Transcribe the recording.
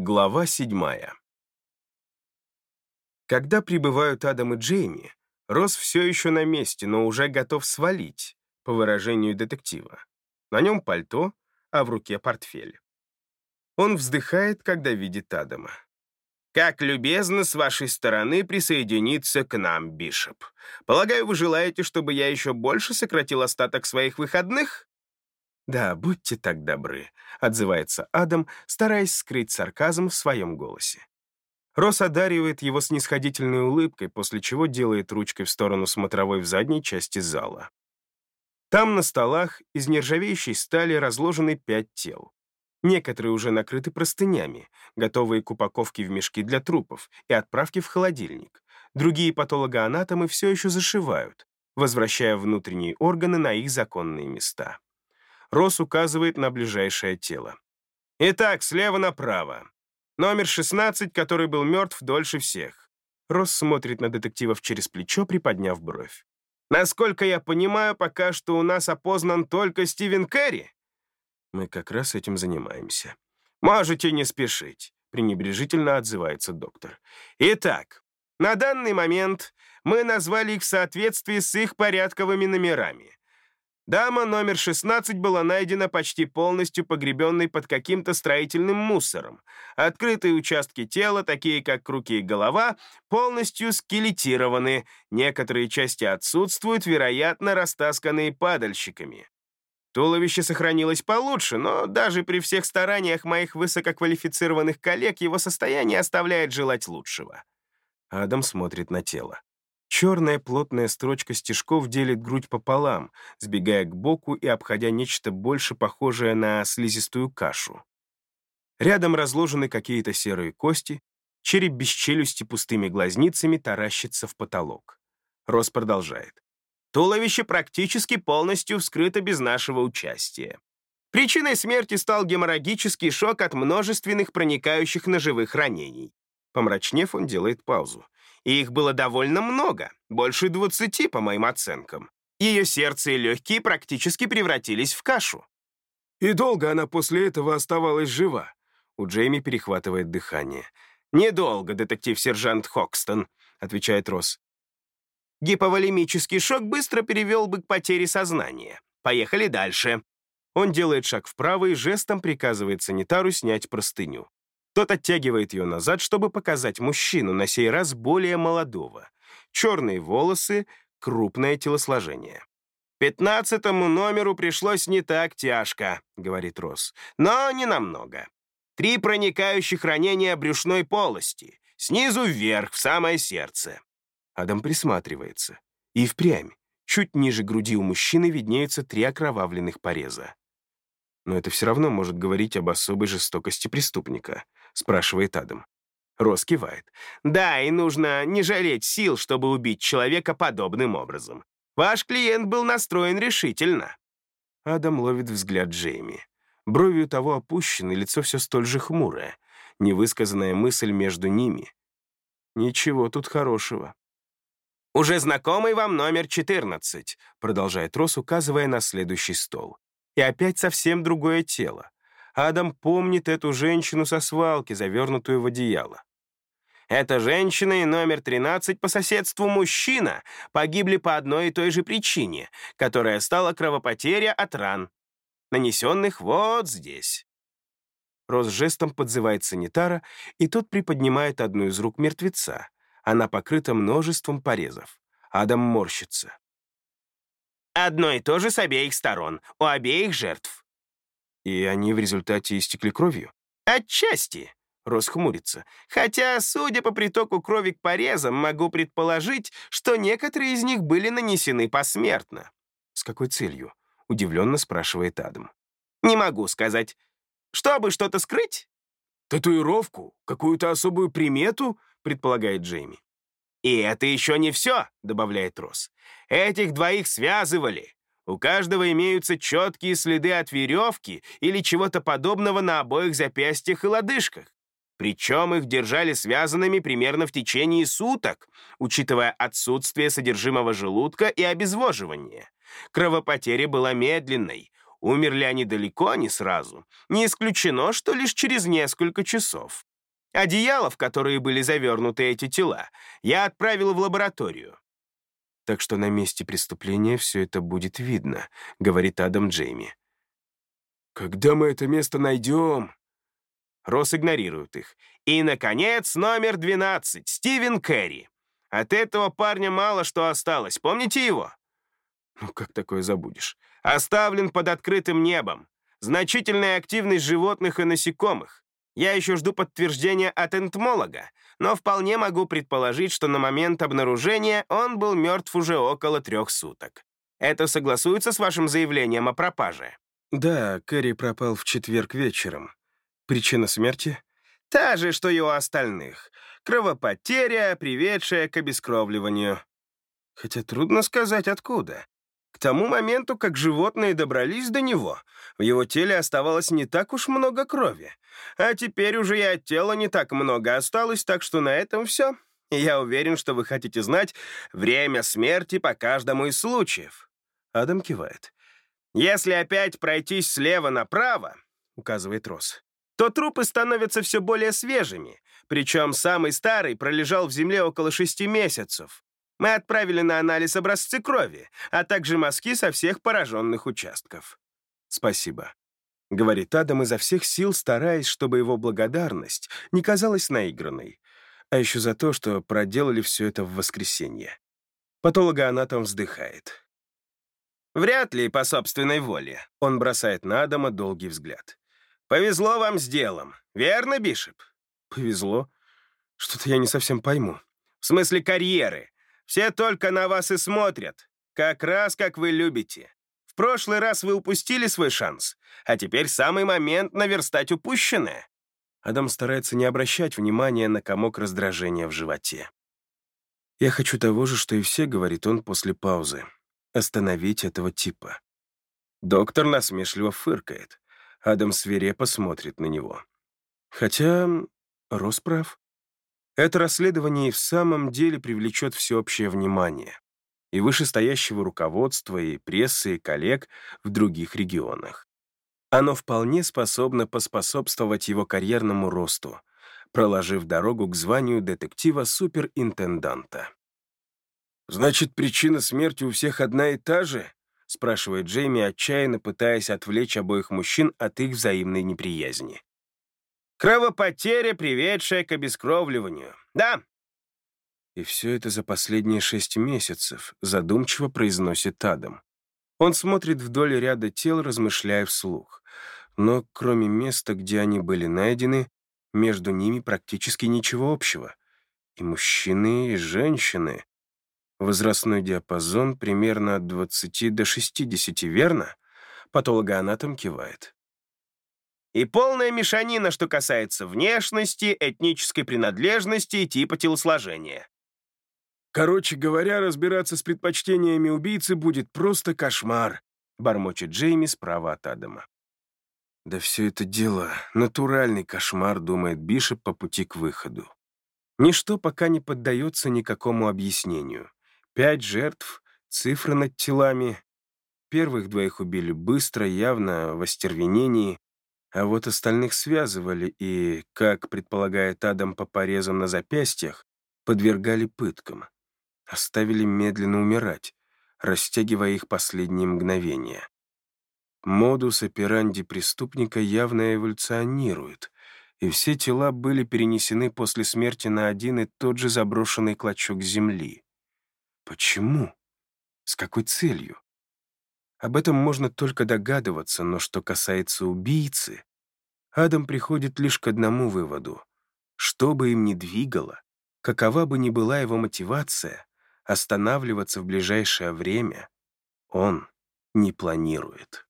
Глава седьмая. Когда прибывают Адам и Джейми, Росс все еще на месте, но уже готов свалить, по выражению детектива. На нем пальто, а в руке портфель. Он вздыхает, когда видит Адама. «Как любезно с вашей стороны присоединиться к нам, Бишоп. Полагаю, вы желаете, чтобы я еще больше сократил остаток своих выходных?» «Да, будьте так добры», — отзывается Адам, стараясь скрыть сарказм в своем голосе. Росс одаривает его снисходительной улыбкой, после чего делает ручкой в сторону смотровой в задней части зала. Там на столах из нержавеющей стали разложены пять тел. Некоторые уже накрыты простынями, готовые к упаковке в мешки для трупов и отправке в холодильник. Другие патологоанатомы все еще зашивают, возвращая внутренние органы на их законные места. Росс указывает на ближайшее тело. «Итак, слева направо. Номер 16, который был мертв дольше всех». Росс смотрит на детективов через плечо, приподняв бровь. «Насколько я понимаю, пока что у нас опознан только Стивен Кэрри». «Мы как раз этим занимаемся». «Можете не спешить», — пренебрежительно отзывается доктор. «Итак, на данный момент мы назвали их в соответствии с их порядковыми номерами. Дама номер 16 была найдена почти полностью погребенной под каким-то строительным мусором. Открытые участки тела, такие как руки и голова, полностью скелетированы. Некоторые части отсутствуют, вероятно, растасканные падальщиками. Туловище сохранилось получше, но даже при всех стараниях моих высококвалифицированных коллег его состояние оставляет желать лучшего. Адам смотрит на тело. Черная плотная строчка стежков делит грудь пополам, сбегая к боку и обходя нечто больше похожее на слизистую кашу. Рядом разложены какие-то серые кости, череп без челюсти пустыми глазницами таращится в потолок. Рос продолжает. Туловище практически полностью вскрыто без нашего участия. Причиной смерти стал геморрагический шок от множественных проникающих ножевых ранений. Помрачнев, он делает паузу и их было довольно много, больше двадцати, по моим оценкам. Ее сердце и легкие практически превратились в кашу. «И долго она после этого оставалась жива?» У Джейми перехватывает дыхание. «Недолго, детектив-сержант Хокстон», — отвечает Росс. «Гиповолемический шок быстро перевел бы к потере сознания. Поехали дальше». Он делает шаг вправо и жестом приказывает санитару снять простыню. Тот оттягивает ее назад, чтобы показать мужчину, на сей раз более молодого. Черные волосы, крупное телосложение. «Пятнадцатому номеру пришлось не так тяжко», — говорит Росс, «но не намного. Три проникающих ранения брюшной полости, снизу вверх, в самое сердце». Адам присматривается. И впрямь, чуть ниже груди у мужчины виднеются три окровавленных пореза. Но это все равно может говорить об особой жестокости преступника спрашивает Адам. Рос кивает. «Да, и нужно не жалеть сил, чтобы убить человека подобным образом. Ваш клиент был настроен решительно». Адам ловит взгляд Джейми. Брови у того опущены, лицо все столь же хмурое. Невысказанная мысль между ними. Ничего тут хорошего. «Уже знакомый вам номер 14», продолжает Рос, указывая на следующий стол. И опять совсем другое тело. Адам помнит эту женщину со свалки, завернутую в одеяло. Эта женщина и номер 13 по соседству мужчина погибли по одной и той же причине, которая стала кровопотеря от ран, нанесенных вот здесь. Рос жестом подзывает санитара, и тот приподнимает одну из рук мертвеца. Она покрыта множеством порезов. Адам морщится. Одно и то же с обеих сторон, у обеих жертв. И они в результате истекли кровью? Отчасти. Рос хмурится. Хотя, судя по притоку крови к порезам, могу предположить, что некоторые из них были нанесены посмертно. С какой целью? Удивленно спрашивает Адам. Не могу сказать. Чтобы что-то скрыть? Татуировку? Какую-то особую примету? Предполагает Джейми. «И это еще не все», — добавляет Росс. «Этих двоих связывали. У каждого имеются четкие следы от веревки или чего-то подобного на обоих запястьях и лодыжках. Причем их держали связанными примерно в течение суток, учитывая отсутствие содержимого желудка и обезвоживание. Кровопотеря была медленной. Умерли они далеко не сразу. Не исключено, что лишь через несколько часов. Одеяла, в которые были завернуты эти тела, я отправила в лабораторию. Так что на месте преступления все это будет видно, говорит Адам Джейми. Когда мы это место найдем? Росс игнорирует их. И, наконец, номер 12, Стивен Кэрри. От этого парня мало что осталось, помните его? Ну, как такое забудешь? Оставлен под открытым небом. Значительная активность животных и насекомых. Я еще жду подтверждения от энтомолога, но вполне могу предположить, что на момент обнаружения он был мертв уже около трех суток. Это согласуется с вашим заявлением о пропаже? Да, Кэрри пропал в четверг вечером. Причина смерти? Та же, что и у остальных. Кровопотеря, приведшая к обескровливанию. Хотя трудно сказать, откуда. К тому моменту, как животные добрались до него, в его теле оставалось не так уж много крови. А теперь уже и от тела не так много осталось, так что на этом все. я уверен, что вы хотите знать время смерти по каждому из случаев. Адам кивает. Если опять пройтись слева направо, указывает Росс, то трупы становятся все более свежими, причем самый старый пролежал в земле около шести месяцев. Мы отправили на анализ образцы крови, а также мазки со всех пораженных участков. Спасибо. — говорит Адам изо всех сил, стараясь, чтобы его благодарность не казалась наигранной. А еще за то, что проделали все это в воскресенье. Патологоанатом вздыхает. «Вряд ли по собственной воле», — он бросает на Адама долгий взгляд. «Повезло вам с делом, верно, Бишоп?» «Повезло? Что-то я не совсем пойму». «В смысле карьеры. Все только на вас и смотрят. Как раз как вы любите. В прошлый раз вы упустили свой шанс, а теперь самый момент наверстать упущенное». Адам старается не обращать внимания на комок раздражения в животе. «Я хочу того же, что и все», — говорит он после паузы. «Остановить этого типа». Доктор насмешливо фыркает. Адам свирепо смотрит на него. Хотя Рос прав. Это расследование и в самом деле привлечет всеобщее внимание и вышестоящего руководства, и прессы, и коллег в других регионах. Оно вполне способно поспособствовать его карьерному росту, проложив дорогу к званию детектива-суперинтенданта. «Значит, причина смерти у всех одна и та же?» — спрашивает Джейми, отчаянно пытаясь отвлечь обоих мужчин от их взаимной неприязни. Кровопотеря, приведшая к обескровливанию. Да. И все это за последние шесть месяцев, задумчиво произносит Адам. Он смотрит вдоль ряда тел, размышляя вслух. Но кроме места, где они были найдены, между ними практически ничего общего. И мужчины, и женщины. Возрастной диапазон примерно от 20 до 60, верно? Патологоанатом кивает. И полная мешанина, что касается внешности, этнической принадлежности и типа телосложения. «Короче говоря, разбираться с предпочтениями убийцы будет просто кошмар», бормочет Джейми справа от Адама. «Да все это дело — натуральный кошмар», — думает Бишоп по пути к выходу. Ничто пока не поддается никакому объяснению. Пять жертв, цифры над телами. Первых двоих убили быстро, явно в остервенении, а вот остальных связывали и, как предполагает Адам по порезам на запястьях, подвергали пыткам. Оставили медленно умирать, растягивая их последние мгновения. Модус операнди преступника явно эволюционирует, и все тела были перенесены после смерти на один и тот же заброшенный клочок земли. Почему? С какой целью? Об этом можно только догадываться, но что касается убийцы, Адам приходит лишь к одному выводу. Что бы им ни двигало, какова бы ни была его мотивация, останавливаться в ближайшее время он не планирует.